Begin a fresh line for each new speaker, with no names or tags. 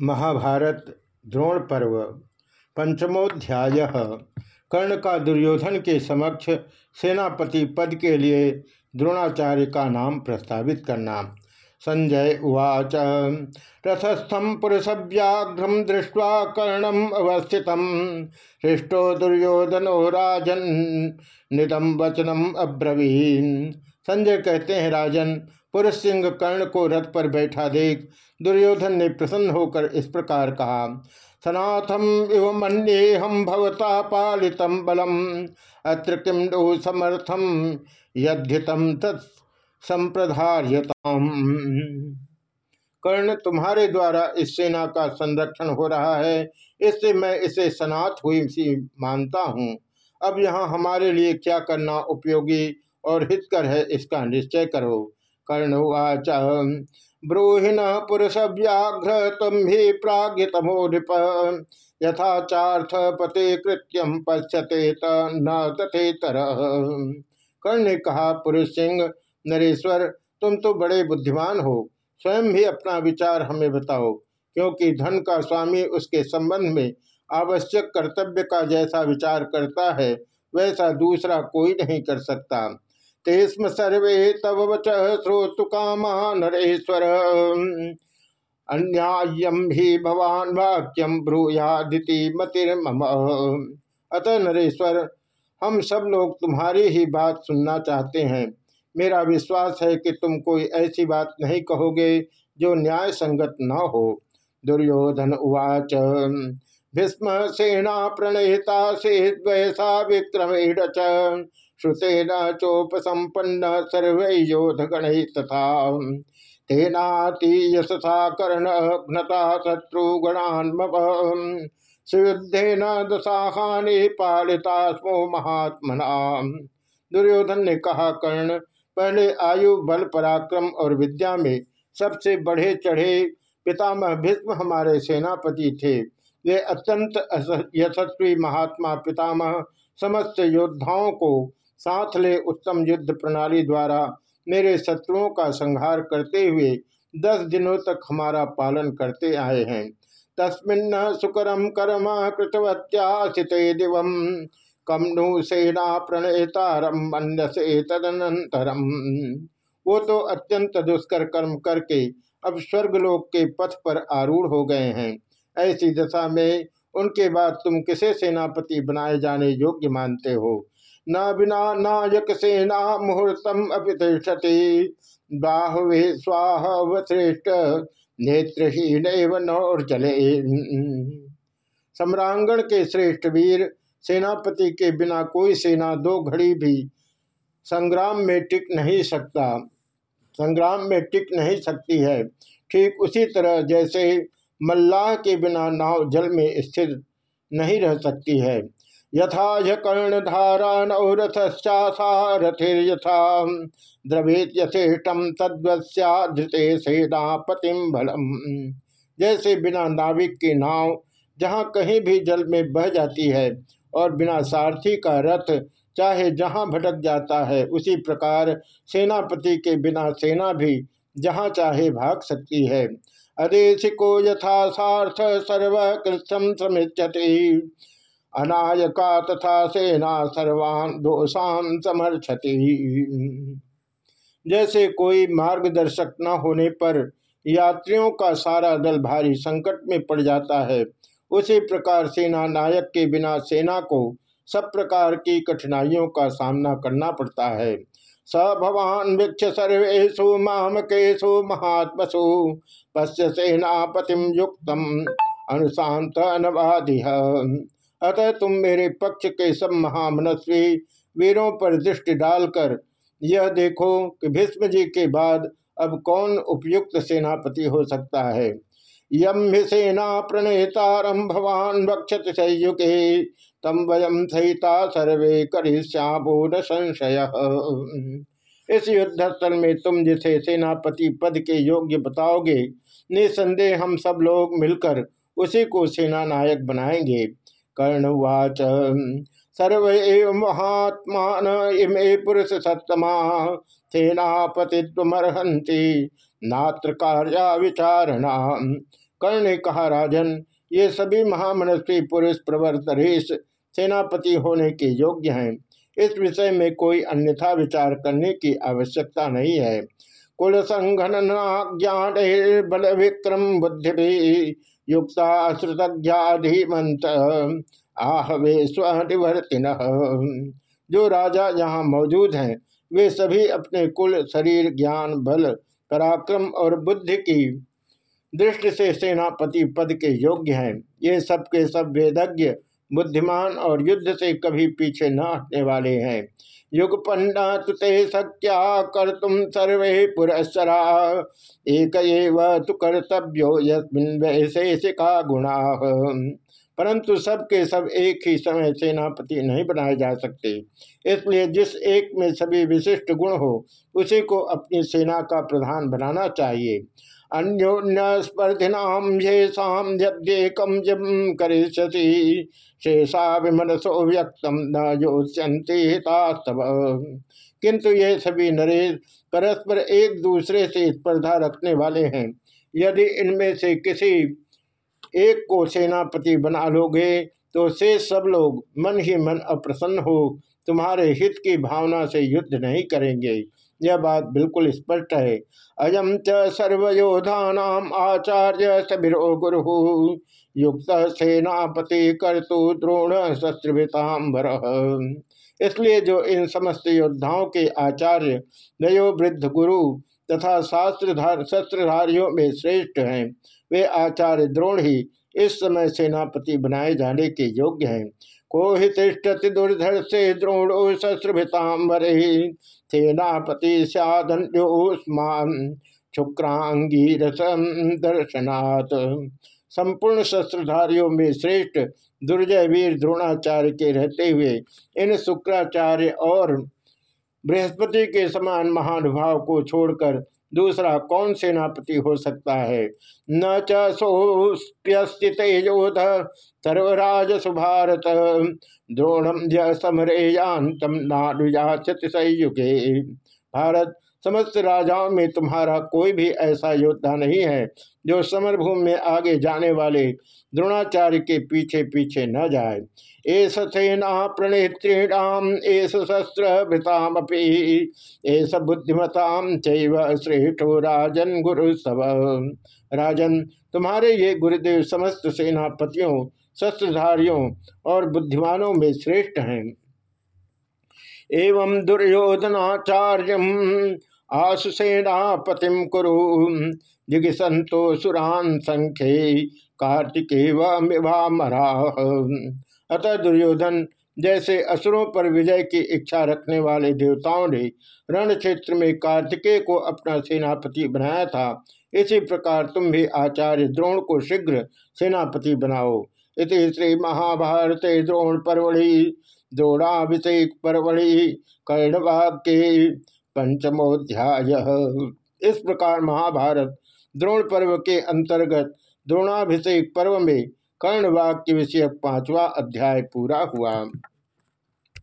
महाभारत द्रोण पर्व, पंचमोध्याय। कर्ण का दुर्योधन के समक्ष सेनापति पद के लिए द्रोणाचार्य का नाम प्रस्तावित करना। संजय उवाच रथस्थम पुरुषव्याघ्रम दृष्ट्वा कर्णम अवस्थित। हृष्टो दुर्योधनो राजन निदम वचनम अब्रवीन। संजय कहते हैं, राजन, पुरुष सिंह कर्ण को रथ पर बैठा देख। दुर्योधन ने प्रसन्न होकर इस प्रकार कहा सनाथम इव मन्ये हम भवता पालितम बलम। अत्र किम समर्थम? यद्यतम तत्संप्रधार्यताम कर्ण, तुम्हारे द्वारा इस सेना का संरक्षण हो रहा है, इससे मैं इसे सनात हुई सी मानता हूँ। अब यहाँ हमारे लिए क्या करना उपयोगी और हितकर है इसका निश्चय करो। कर्ण कर्णुवाच ब्रूहिण पुरुष व्याघ्र तम ही प्रागितमो नृप यथाचार्थ पते कृत्यम पश्यते न तथेतर। कर्ण ने कहा, पुरुष सिंह, नरेश्वर, तुम तो बड़े बुद्धिमान हो। स्वयं भी अपना विचार हमें बताओ, क्योंकि धन का स्वामी उसके संबंध में आवश्यक कर्तव्य का जैसा विचार करता है, वैसा दूसरा कोई नहीं कर सकता। तेस्म सर्वे तव वच श्रोतु कामा नरेश्वर अन्यायम ही भवान वाक्यम ब्रूयादिति मतिर्मम। अतः नरेश्वर, हम सब लोग तुम्हारी ही बात सुनना चाहते हैं। मेरा विश्वास है कि तुम कोई ऐसी बात नहीं कहोगे जो न्याय संगत न हो। दुर्योधन उवाच भीष्म सेना प्रणहिता से द्वैसा विक्रमेण श्रुतेन चोपसंपन्न सर्वयोधगण तथा तेनाति यशसा कर्ण घ्नता शत्रुगणान्म सुयुद्धेन दशाहानि पालिता स्मो महात्मना। दुर्योधन ने कहा, कर्ण, पहले आयु, बल, पराक्रम और विद्या में सबसे बढ़े चढ़े पितामह भीष्म हमारे सेनापति थे। वे अत्यंत यशस्वी महात्मा पितामह समस्त योद्धाओं को साथ ले उत्तम युद्ध प्रणाली द्वारा मेरे शत्रुओं का संहार करते हुए दस दिनों तक हमारा पालन करते आए हैं। तस्मिन्न सुकरम कर्म कृतवत्याशिते दिव कम नु सेना प्रणेतारम मन से तदनंतरम वो तो अत्यंत दुष्कर कर्म करके अब स्वर्गलोक के पथ पर आरूढ़ हो गए हैं। ऐसी दशा में उनके बाद तुम किसे सेनापति बनाए जाने योग्य मानते हो? न बिना नायक सेना मुहूर्तम अपितिष्ठति बाहवे स्वाह नेत्रहीन नौर्जले सम्रांगण के श्रेष्ठ वीर, सेनापति के बिना कोई सेना दो घड़ी भी संग्राम में टिक नहीं सकता। संग्राम में टिक नहीं सकती है। ठीक उसी तरह जैसे मल्लाह के बिना नाव जल में स्थिर नहीं रह सकती है। यथा कर्णधारा नौरथश्चासा रथिर्यथा द्रवेत यथेष्टम तद्वस्याधृते सेनापतिम बलम। जैसे बिना नाविक की नाव जहाँ कहीं भी जल में बह जाती है और बिना सारथी का रथ चाहे जहाँ भटक जाता है, उसी प्रकार सेनापति के बिना सेना भी जहाँ चाहे भाग सकती है। अदेशिको यथा सार्थ सर्वकृतम समित्यति अनायका तथा सेना सर्वान दोषान समर्थति जैसे कोई मार्गदर्शक न होने पर यात्रियों का सारा दल भारी संकट में पड़ जाता है, उसी प्रकार सेना नायक के बिना सेना को सब प्रकार की कठिनाइयों का सामना करना पड़ता है। स भवान वृक्ष सर्वेशु मामकेशु महात्मसु। पश्य सेनापतिम युक्तम अनुशांत नवादिह अतः तुम मेरे पक्ष के सब महामनस्वी वीरों पर दृष्टि डालकर यह देखो कि भीष्म जी के बाद अब कौन उपयुक्त सेनापति हो सकता है। यम सेना प्रणेतारम भवान वक्षत संयुगे तम वयम सहिता सर्वे करिष्यामो संशय इस युद्ध स्थल में तुम जिसे सेनापति पद के योग्य बताओगे निसंदेह हम सब लोग मिलकर उसी को सेना नायक बनाएँगे। कर्ण कर्णवाच, सर्व महात्मा इमे पुरुष सत्तमा सेनापतिमर्हंति नात्र कार्या विचारणा कर्ण ने कहा, राजन, ये सभी महामनस्वी पुरुष प्रवर सेनापति होने के योग्य हैं। इस विषय में कोई अन्यथा विचार करने की आवश्यकता नहीं है। कुल बल विक्रम बुद्धि युक्ता श्रुतज्ञाधिमंत आहवे स्वनिवर्तिन। जो राजा यहाँ मौजूद हैं, वे सभी अपने कुल शरीर, ज्ञान, बल, पराक्रम और बुद्धि की दृष्टि से सेनापति पद के योग्य हैं। ये सब के सब वेदज्ञ, बुद्धिमान और युद्ध से कभी पीछे न हटने वाले हैं। युग पंडा तुते सक्या कर तुम सर्वे पुरस्सरा। एक तु कर्तव्यो यस्मिन वैशेषिका गुणा। परंतु सब के सब एक ही समय सेनापति नहीं बनाए जा सकते। इसलिए जिस एक में सभी विशिष्ट गुण हो, उसी को अपनी सेना का प्रधान बनाना चाहिए। अन्योन्य स्पर्धिनाम येषाम यद्येकम जम करिष्यति शेषा विमनसो व्यक्तम न योच्यंते हितास्तव किंतु ये सभी नरेश परस्पर एक दूसरे से स्पर्धा रखने वाले हैं। यदि इनमें से किसी एक को सेनापति बना लोगे तो से सब लोग मन ही मन अप्रसन्न हो। तुम्हारे हित की भावना से युद्ध नहीं करेंगे। यह बात बिल्कुल स्पष्ट है। अयम च सर्वयोधा आचार्य सबिरो गुरु। युक्त सेनापति कर्तु द्रोण शस्त्रभितांबर इसलिए जो इन समस्त योद्धाओं के आचार्य नयो वृद्ध गुरु तथा शास्त्रधार शस्त्रधारियों में श्रेष्ठ हैं। वे आचार्य द्रोण ही इस समय सेनापति बनाए जाने के योग्य हैं। को ही तिष्ठति दुर्धर से द्रोणो शस्त्रभितांबर सेनापति सदन्योस्मान शुक्रांगी रसम दर्शनाथ संपूर्ण शस्त्रधारियों में श्रेष्ठ दुर्जय वीर द्रोणाचार्य के रहते हुए इन शुक्राचार्य और बृहस्पति के समान महानुभाव को छोड़कर दूसरा कौन सेनापति हो सकता है? न चोस्प्यस्थित सर्वराज सुभारत द्रोणम समरेयांतम नानुयाचत संयुगे। भारत समस्त राजाओं में तुम्हारा कोई भी ऐसा योद्धा नहीं है जो समरभूमि में आगे जाने वाले द्रोणाचार्य के पीछे पीछे न जाए। एस सेना प्रणेत्रीणाम एस शस्त्र भृतामपी एस बुद्धिमताम चैव श्रेष्ठो राजन गुरु सब राजन, तुम्हारे ये गुरुदेव समस्त सेनापतियों, शस्त्रधारियों और बुद्धिमानों में श्रेष्ठ हैं। एवं दुर्योधनाचार्य आशुसेनापतिम कुरु जिगिसंतो सुरान संख्ये कार्तिके मरा अतः दुर्योधन, जैसे असुरों पर विजय की इच्छा रखने वाले देवताओं ने रण क्षेत्र में कार्तिकेय को अपना सेनापति बनाया था, इसी प्रकार तुम भी आचार्य द्रोण को शीघ्र सेनापति बनाओ। इति श्री महाभारत द्रोण परवड़ी, द्रोणाभिषेक परवड़ी, कर्णवाक्य। पंचमोध्याय। इस प्रकार महाभारत द्रोण पर्व के अंतर्गत द्रोणाभिषेक पर्व में कर्णवाक्य विषय पांचवा अध्याय पूरा हुआ।